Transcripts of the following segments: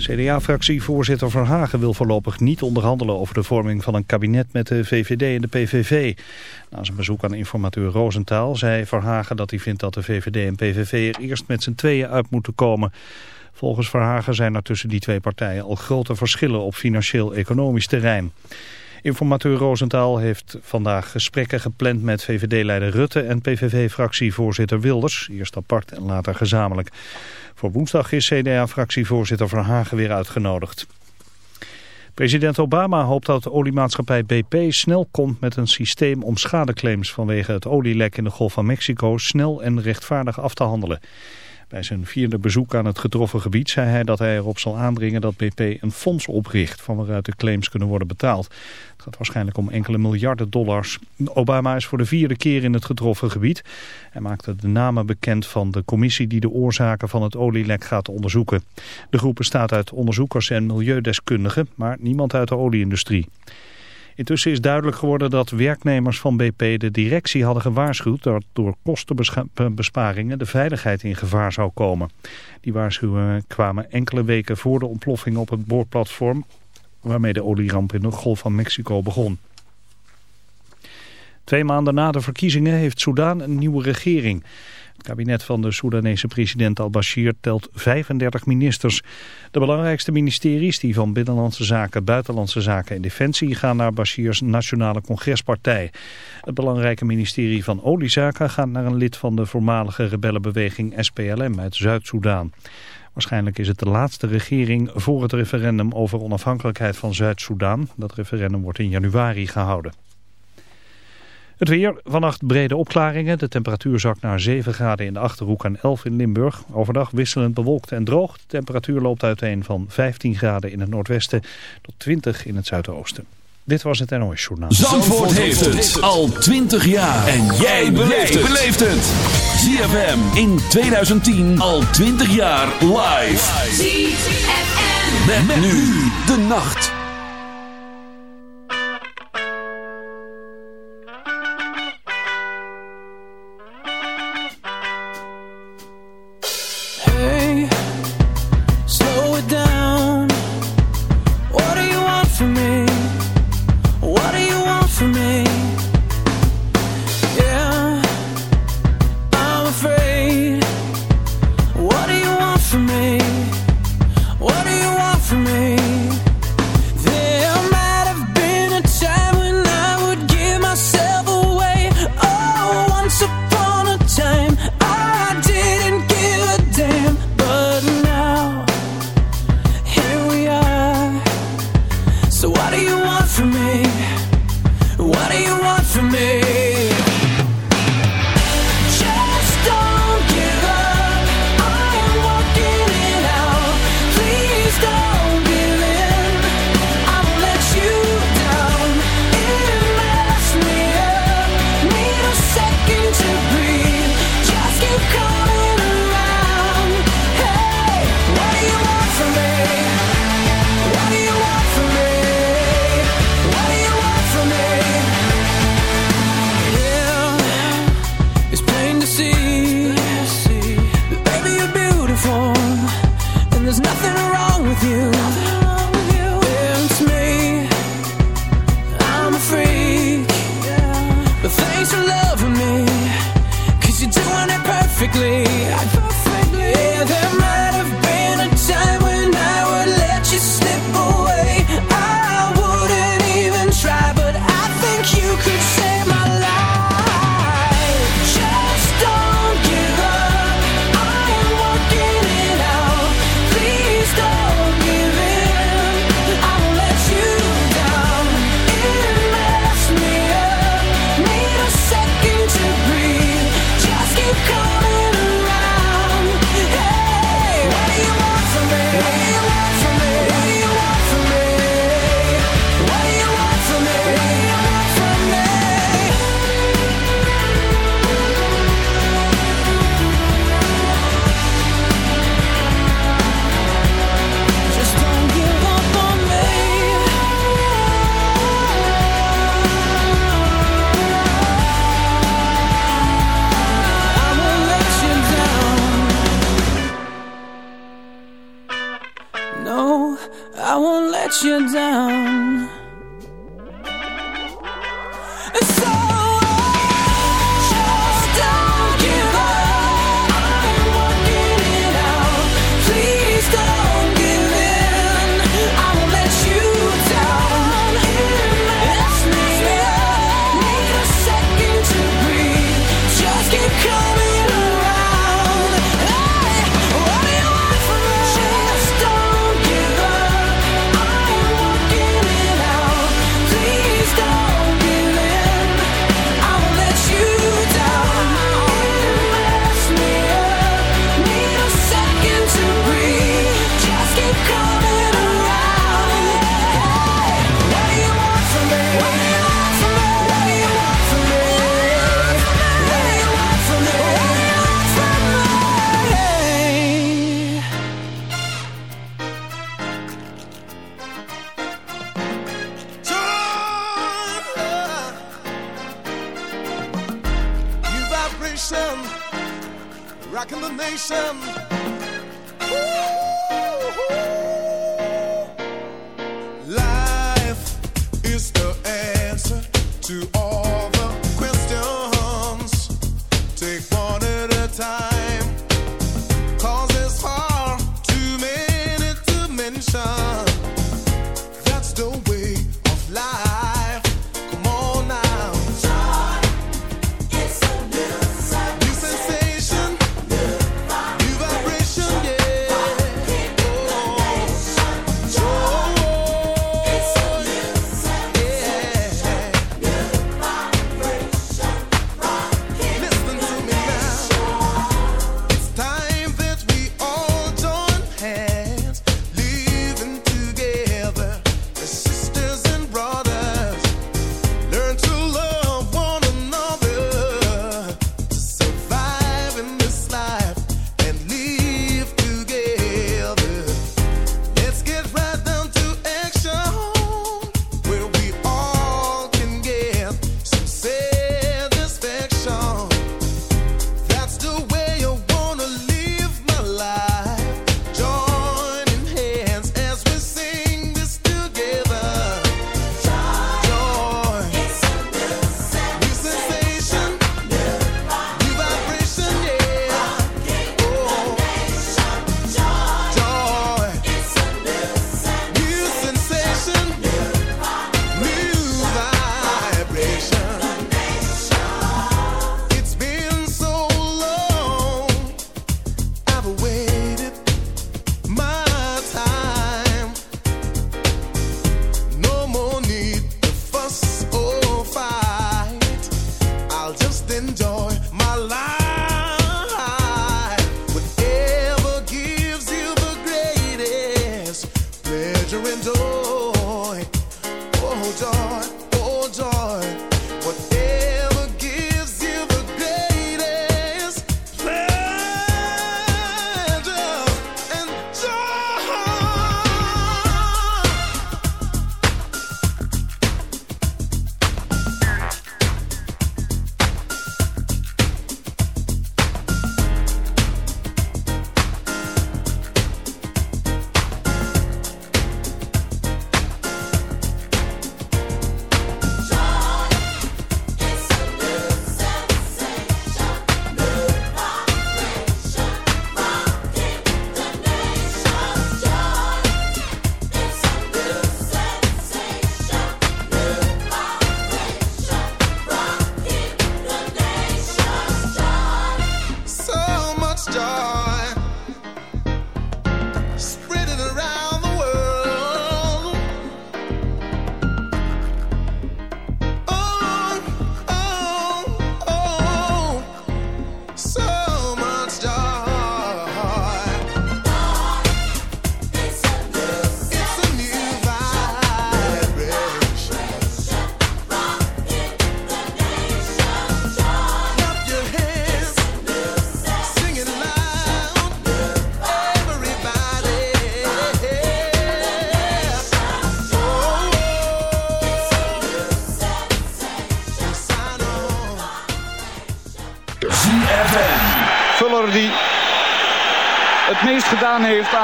CDA-fractievoorzitter Verhagen wil voorlopig niet onderhandelen over de vorming van een kabinet met de VVD en de PVV. Na zijn bezoek aan informateur Roosentaal zei Verhagen dat hij vindt dat de VVD en PVV er eerst met z'n tweeën uit moeten komen. Volgens Verhagen zijn er tussen die twee partijen al grote verschillen op financieel-economisch terrein. Informateur Roosentaal heeft vandaag gesprekken gepland met VVD-leider Rutte en PVV-fractievoorzitter Wilders, eerst apart en later gezamenlijk. Voor woensdag is CDA-fractievoorzitter Verhagen weer uitgenodigd. President Obama hoopt dat de oliemaatschappij BP snel komt met een systeem om schadeclaims vanwege het olielek in de Golf van Mexico snel en rechtvaardig af te handelen. Bij zijn vierde bezoek aan het getroffen gebied zei hij dat hij erop zal aandringen dat BP een fonds opricht van waaruit de claims kunnen worden betaald. Het gaat waarschijnlijk om enkele miljarden dollars. Obama is voor de vierde keer in het getroffen gebied. Hij maakte de namen bekend van de commissie die de oorzaken van het olielek gaat onderzoeken. De groep bestaat uit onderzoekers en milieudeskundigen, maar niemand uit de olieindustrie. Intussen is duidelijk geworden dat werknemers van BP de directie hadden gewaarschuwd dat door kostenbesparingen de veiligheid in gevaar zou komen. Die waarschuwingen kwamen enkele weken voor de ontploffing op het boorplatform waarmee de olieramp in de Golf van Mexico begon. Twee maanden na de verkiezingen heeft Soudaan een nieuwe regering. Het kabinet van de Soedanese president al-Bashir telt 35 ministers. De belangrijkste ministeries, die van Binnenlandse Zaken, Buitenlandse Zaken en Defensie, gaan naar Bashirs Nationale Congrespartij. Het belangrijke ministerie van Oliezaken gaat naar een lid van de voormalige rebellenbeweging SPLM uit Zuid-Soedan. Waarschijnlijk is het de laatste regering voor het referendum over onafhankelijkheid van Zuid-Soedan. Dat referendum wordt in januari gehouden. Het weer, vannacht brede opklaringen. De temperatuur zakt naar 7 graden in de Achterhoek en 11 in Limburg. Overdag wisselend bewolkt en droog. De temperatuur loopt uiteen van 15 graden in het noordwesten tot 20 in het zuidoosten. Dit was het NOS Journaal. Zandvoort, heeft het al 20 jaar. En jij beleeft het. ZFM in 2010 al 20 jaar live. ZFM. Met, nu de nacht.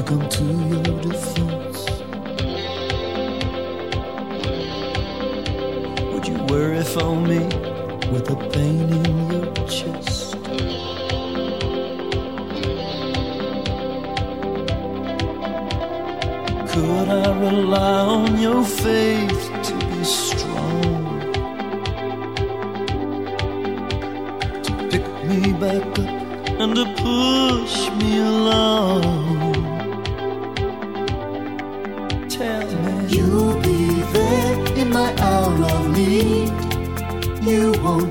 to come to your defense? Would you worry for me with a pain in your chest? Could I rely on your faith?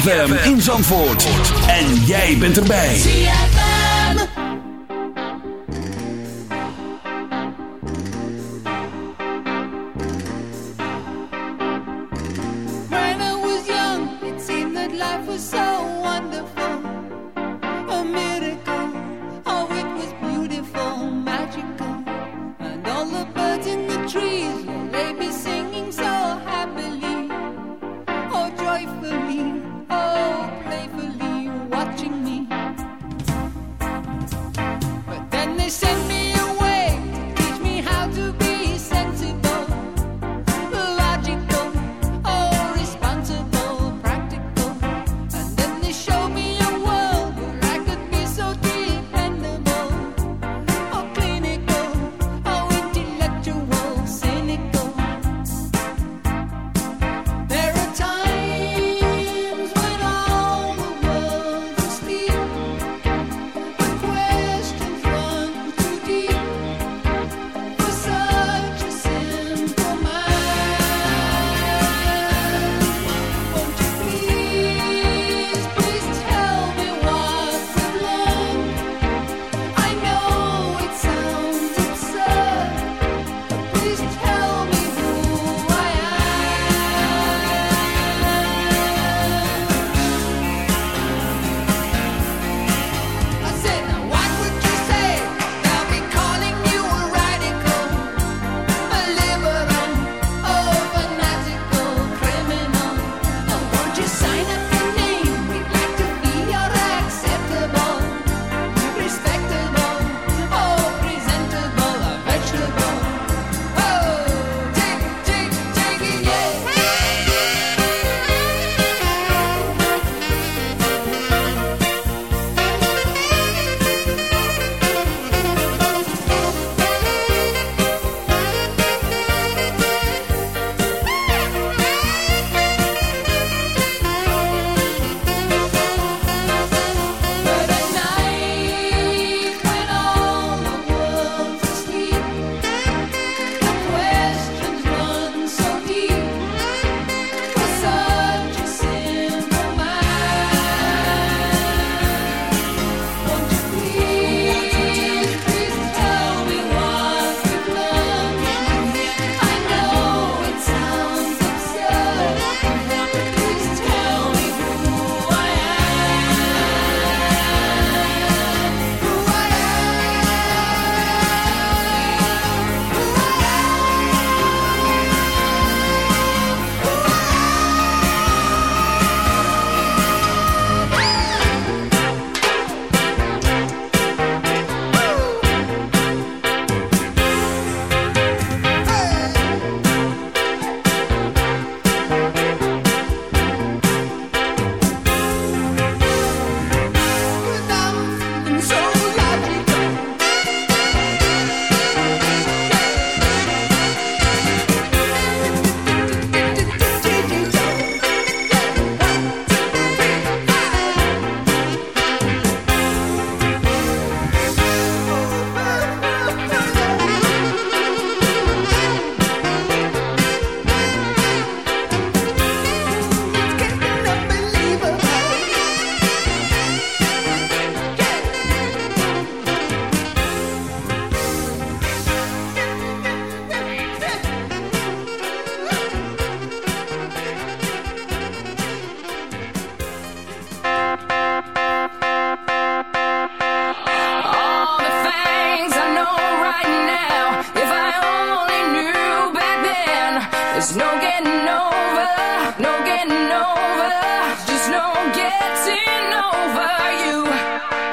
ZFM in Zandvoort.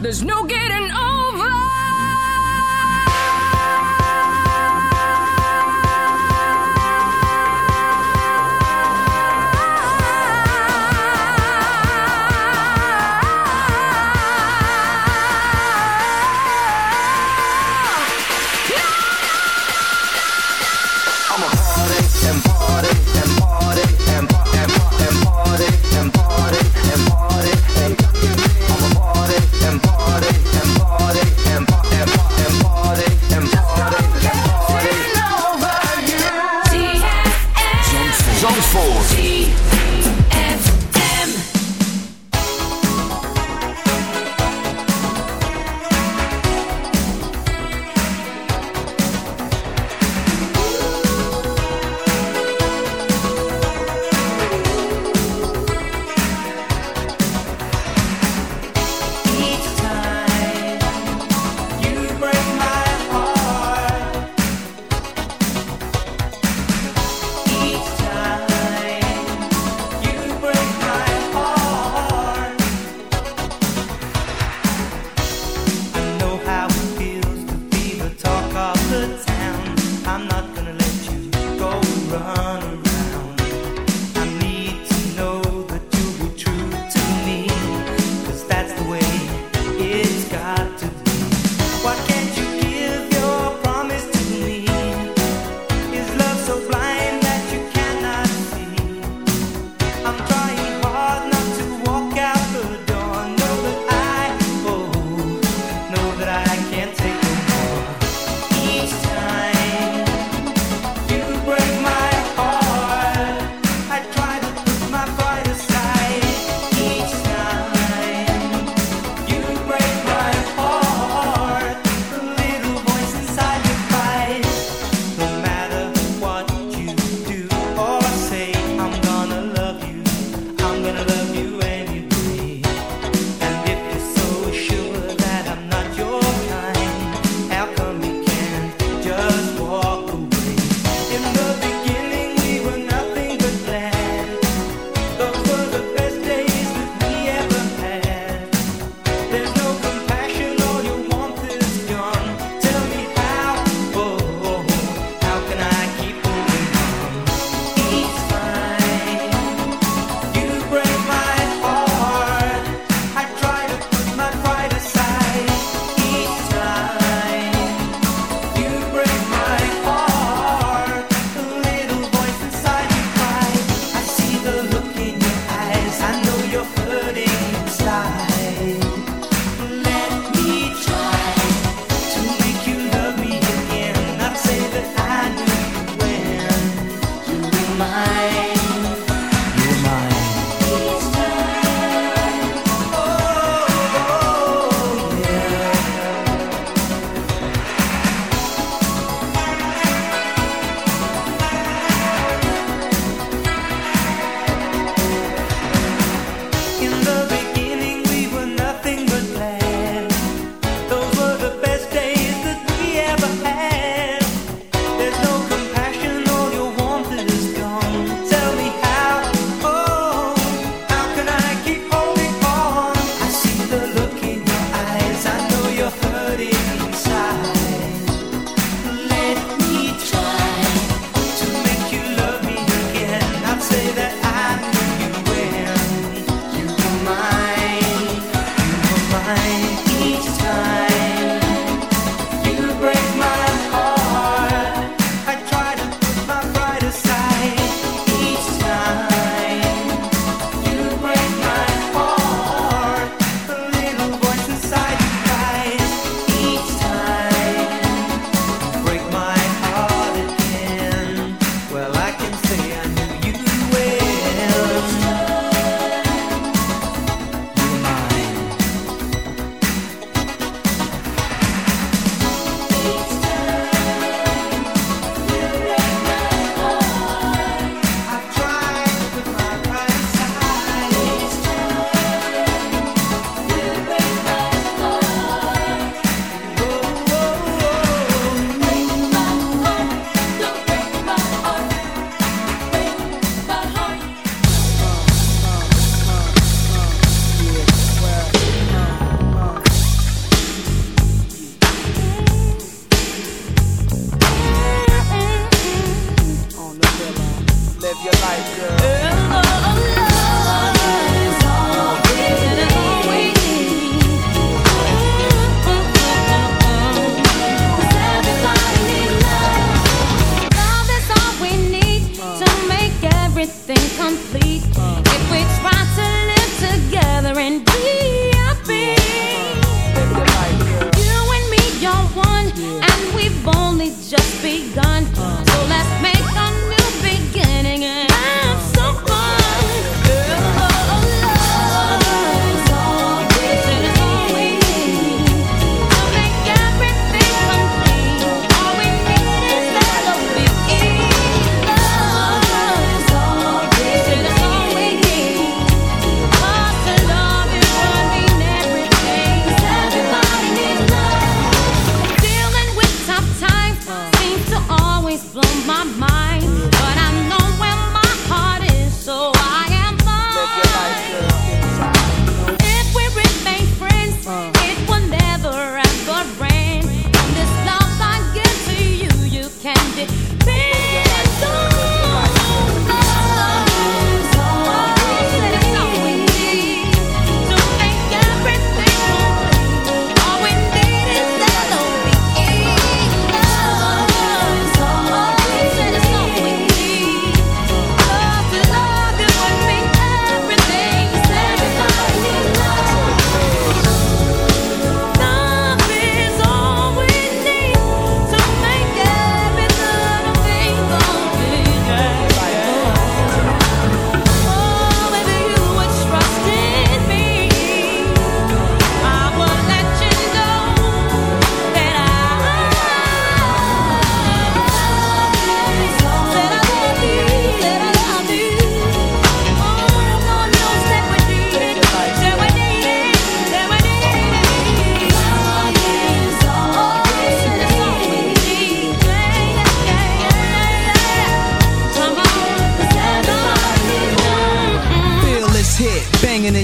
There's no getting over.